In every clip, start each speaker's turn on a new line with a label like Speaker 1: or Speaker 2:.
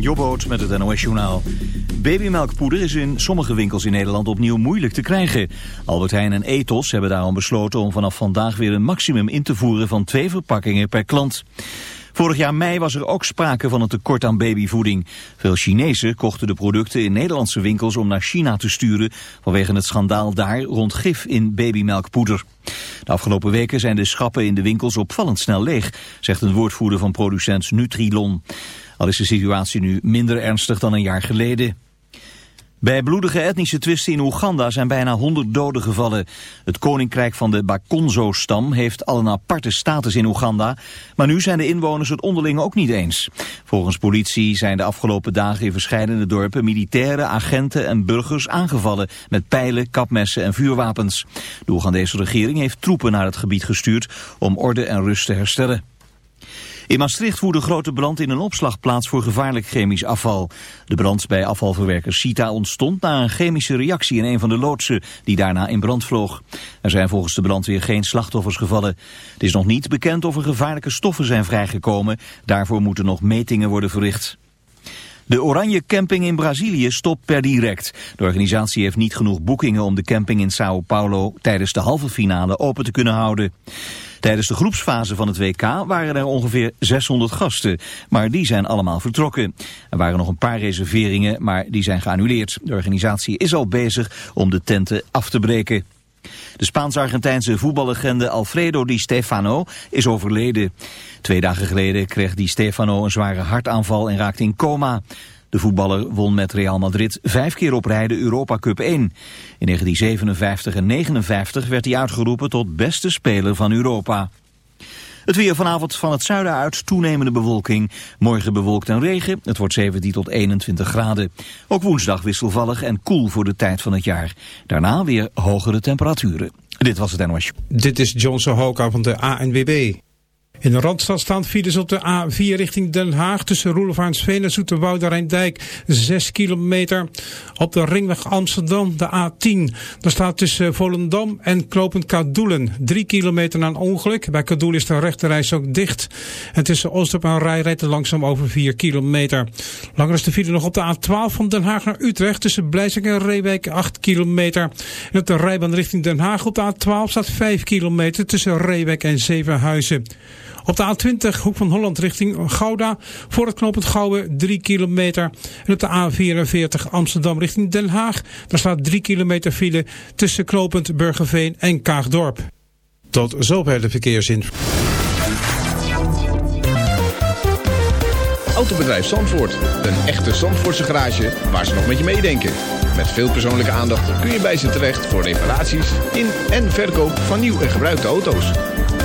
Speaker 1: Jobboot met het NOS Journaal. Babymelkpoeder is in sommige winkels in Nederland opnieuw moeilijk te krijgen. Albert Heijn en Ethos hebben daarom besloten om vanaf vandaag weer een maximum in te voeren van twee verpakkingen per klant. Vorig jaar mei was er ook sprake van een tekort aan babyvoeding. Veel Chinezen kochten de producten in Nederlandse winkels om naar China te sturen... vanwege het schandaal daar rond gif in babymelkpoeder. De afgelopen weken zijn de schappen in de winkels opvallend snel leeg... zegt een woordvoerder van producent Nutrilon. Al is de situatie nu minder ernstig dan een jaar geleden. Bij bloedige etnische twisten in Oeganda zijn bijna 100 doden gevallen. Het koninkrijk van de Bakonzo-stam heeft al een aparte status in Oeganda, maar nu zijn de inwoners het onderling ook niet eens. Volgens politie zijn de afgelopen dagen in verschillende dorpen militairen, agenten en burgers aangevallen met pijlen, kapmessen en vuurwapens. De Oegandese regering heeft troepen naar het gebied gestuurd om orde en rust te herstellen. In Maastricht woedde grote brand in een opslagplaats voor gevaarlijk chemisch afval. De brand bij afvalverwerker Sita ontstond na een chemische reactie in een van de loodsen die daarna in brand vloog. Er zijn volgens de brandweer geen slachtoffers gevallen. Het is nog niet bekend of er gevaarlijke stoffen zijn vrijgekomen. Daarvoor moeten nog metingen worden verricht. De Oranje Camping in Brazilië stopt per direct. De organisatie heeft niet genoeg boekingen om de camping in Sao Paulo tijdens de halve finale open te kunnen houden. Tijdens de groepsfase van het WK waren er ongeveer 600 gasten, maar die zijn allemaal vertrokken. Er waren nog een paar reserveringen, maar die zijn geannuleerd. De organisatie is al bezig om de tenten af te breken. De Spaans-Argentijnse voetballegende Alfredo Di Stefano is overleden. Twee dagen geleden kreeg Di Stefano een zware hartaanval en raakte in coma. De voetballer won met Real Madrid vijf keer op rij de Europa Cup 1. In 1957 en 1959 werd hij uitgeroepen tot beste speler van Europa. Het weer vanavond van het zuiden uit, toenemende bewolking. Morgen bewolkt en regen, het wordt 17 tot 21 graden. Ook woensdag wisselvallig en koel voor de tijd van het jaar. Daarna weer hogere temperaturen. Dit was het NOS.
Speaker 2: Dit is Johnson Hoka van de ANWB. In de Randstad staan files op de A4 richting Den Haag tussen Roelevaansveen en Zoeterwoude Rijndijk 6 kilometer. Op de ringweg Amsterdam de A10. Daar staat tussen Volendam en Knopend Kadoelen 3 kilometer na een ongeluk. Bij Kadoel is de rechterreis ook dicht. En tussen Oostdorp en Rij rijdt langzaam over 4 kilometer. Langer is de file nog op de A12 van Den Haag naar Utrecht tussen Blijsing en Reewijk 8 kilometer. En op de rijbaan richting Den Haag op de A12 staat 5 kilometer tussen Reewijk en Zevenhuizen. Op de A20 Hoek van Holland richting Gouda voor het knooppunt Gouwen 3 kilometer. En op de A44 Amsterdam richting Den Haag. Daar staat 3 kilometer file tussen knooppunt Burgerveen en Kaagdorp. Tot zover de verkeersinformatie.
Speaker 3: Autobedrijf Zandvoort. Een echte Zandvoortse garage waar ze nog met je meedenken. Met veel persoonlijke aandacht kun je bij ze terecht voor reparaties in en verkoop van nieuw en gebruikte auto's.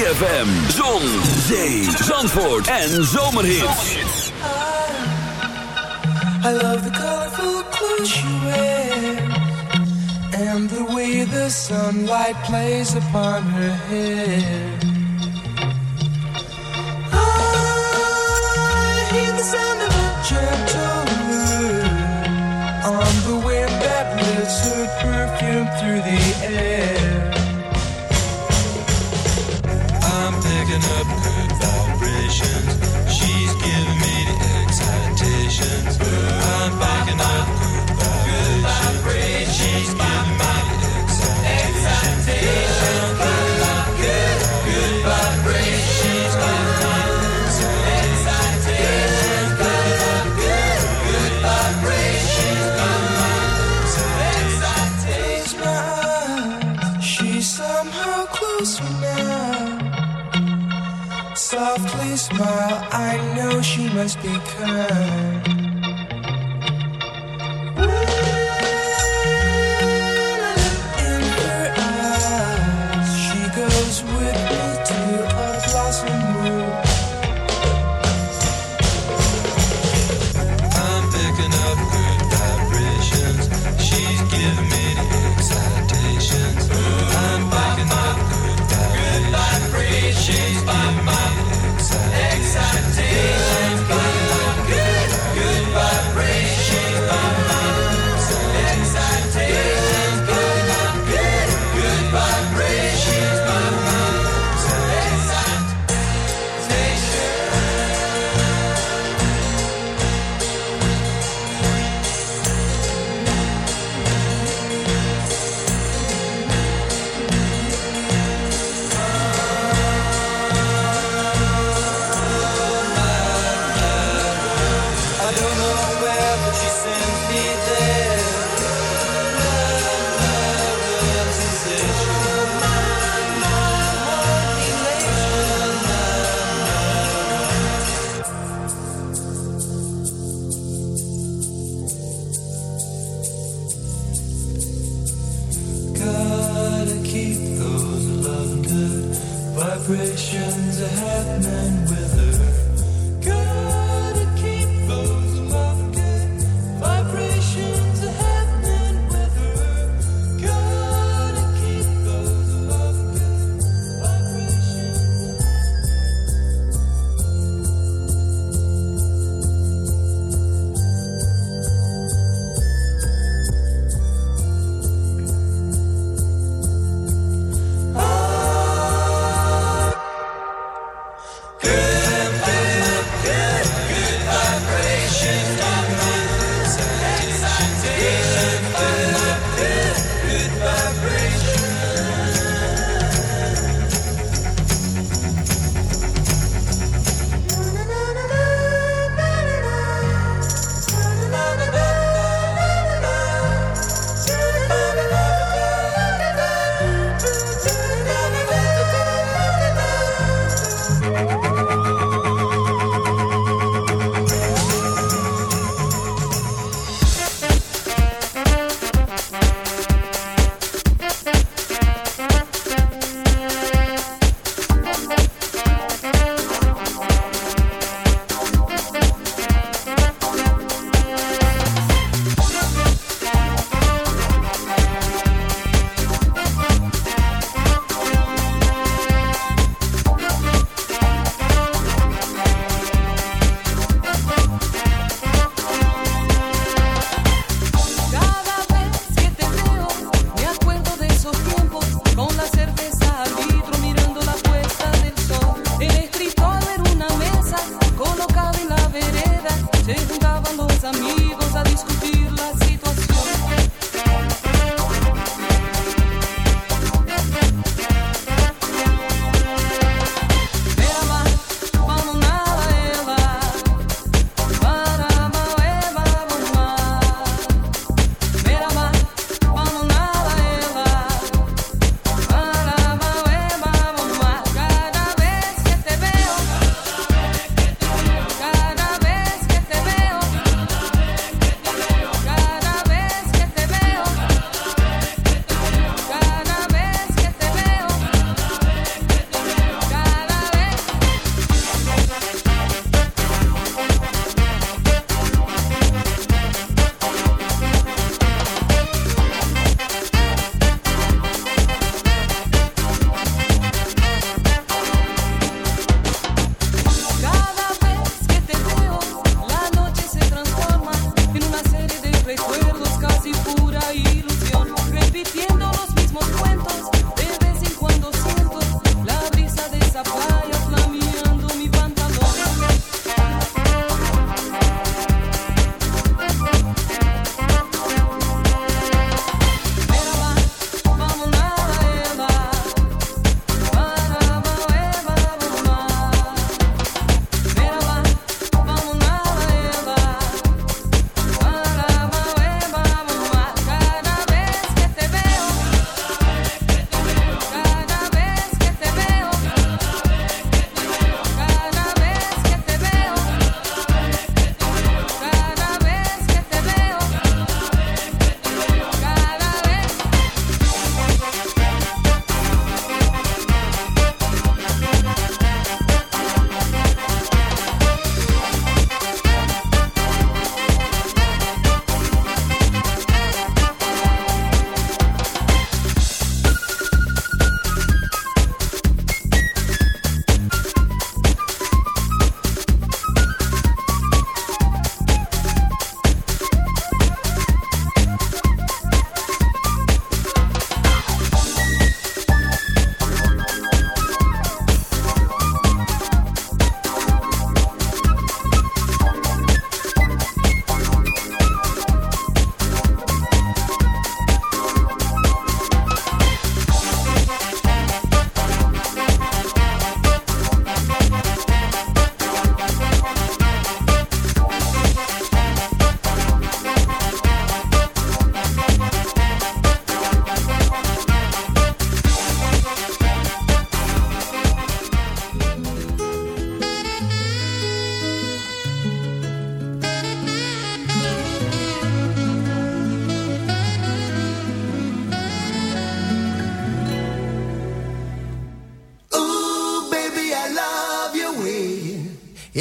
Speaker 4: ZFM, Zon, Zee, Zandvoort en Zomerhits.
Speaker 5: I love the colorful clothes you wear And the way the sunlight plays upon her hair must be kind.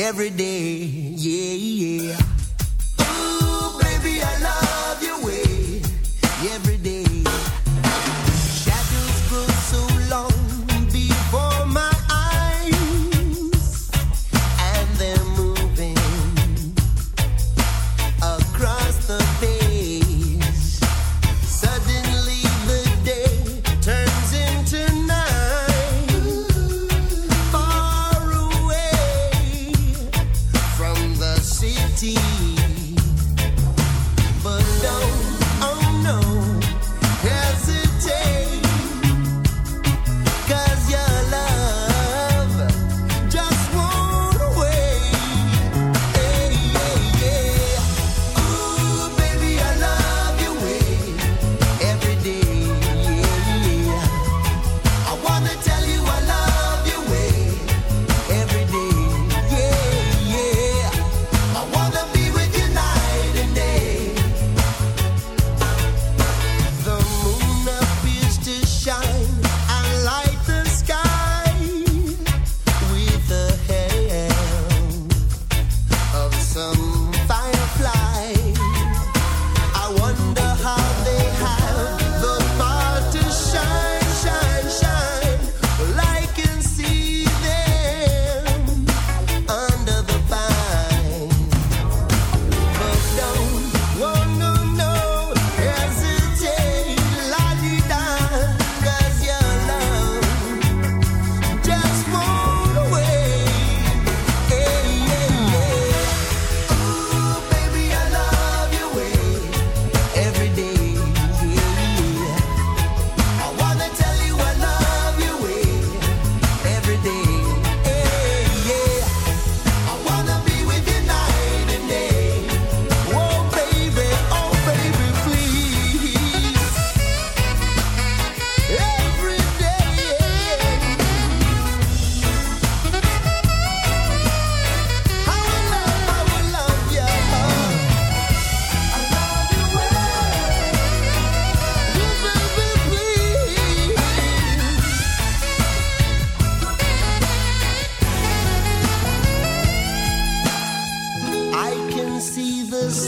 Speaker 6: every day.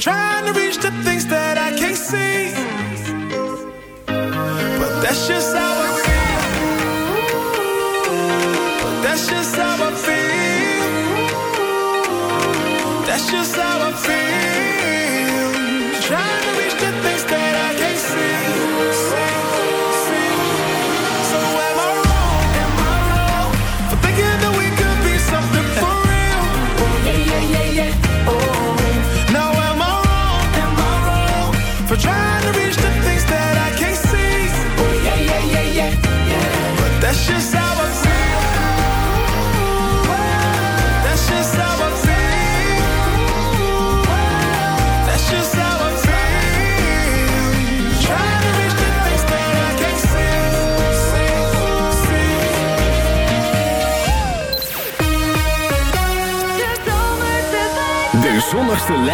Speaker 7: try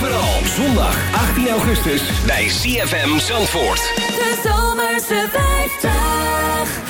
Speaker 7: vooral. Zondag 18 augustus bij CFM Zandvoort.
Speaker 8: De Zomerse 50.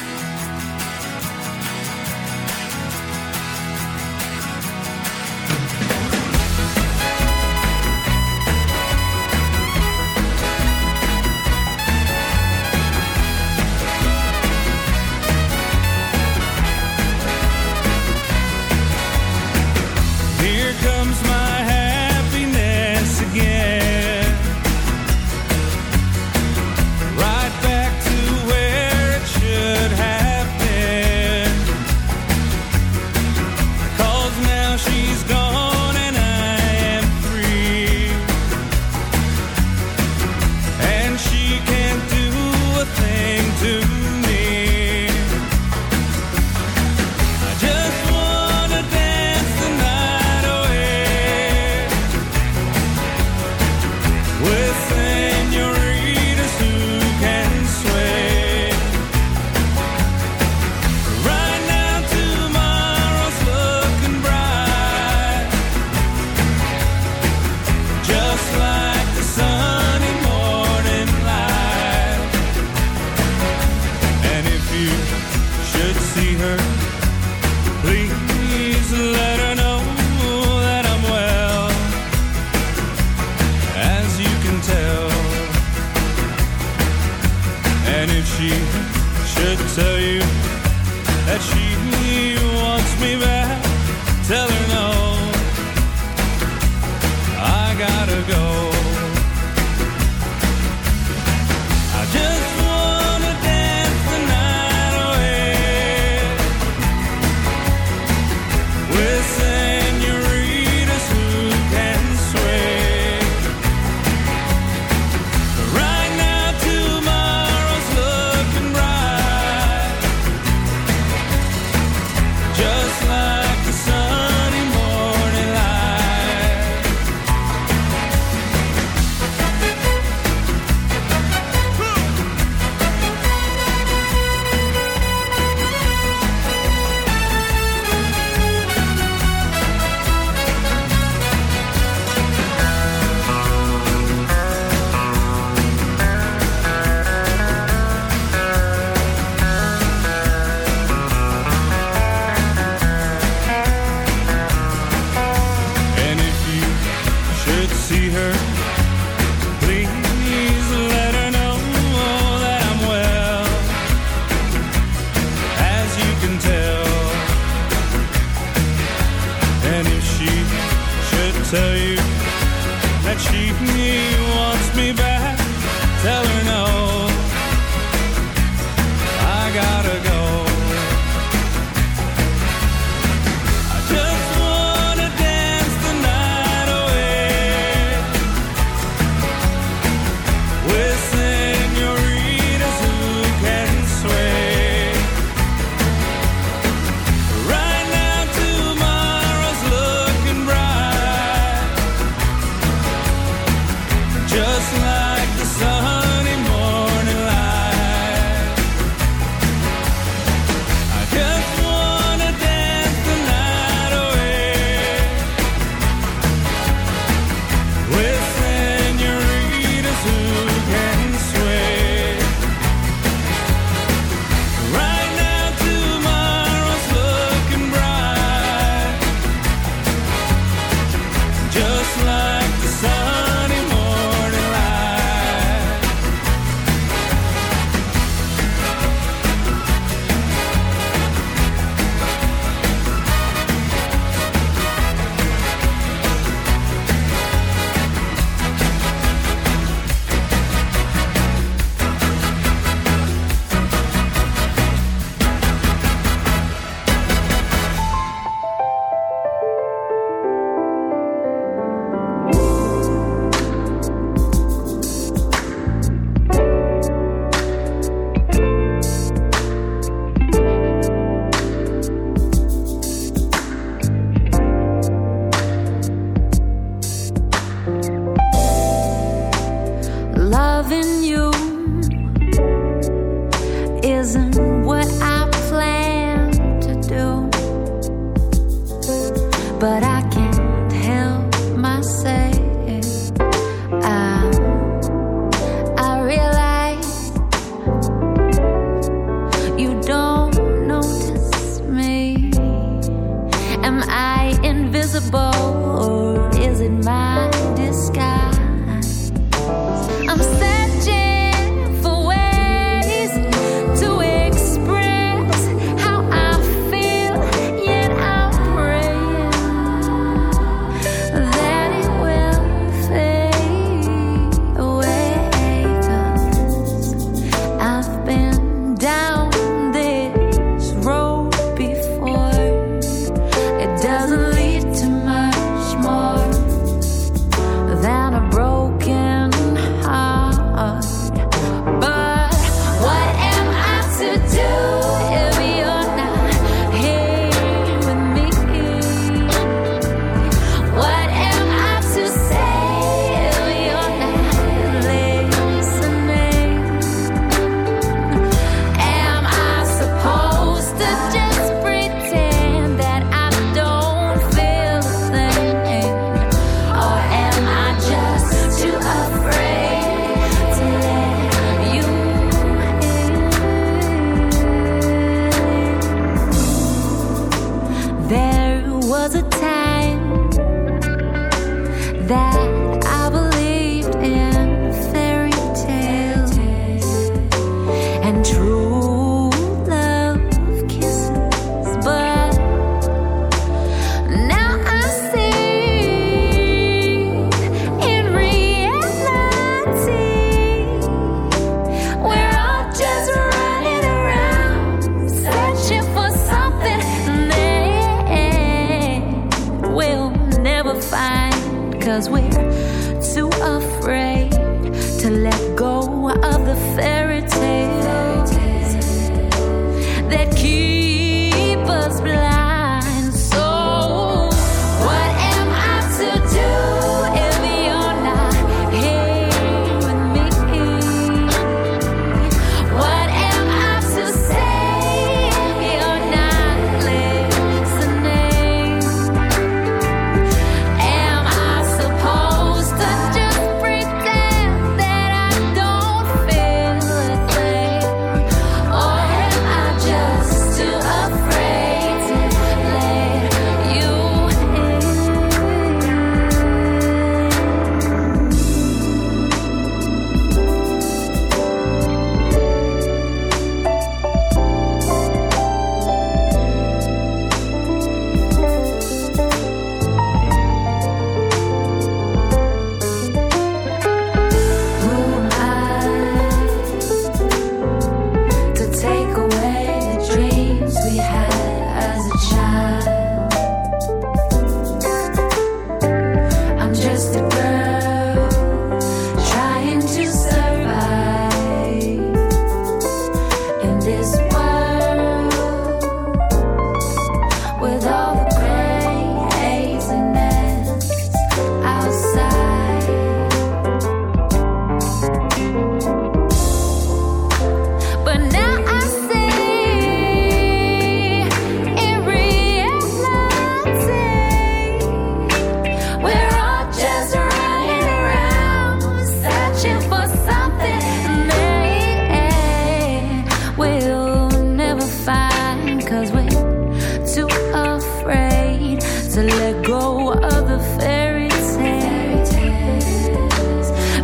Speaker 9: she should tell you that she wants me back.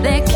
Speaker 10: de que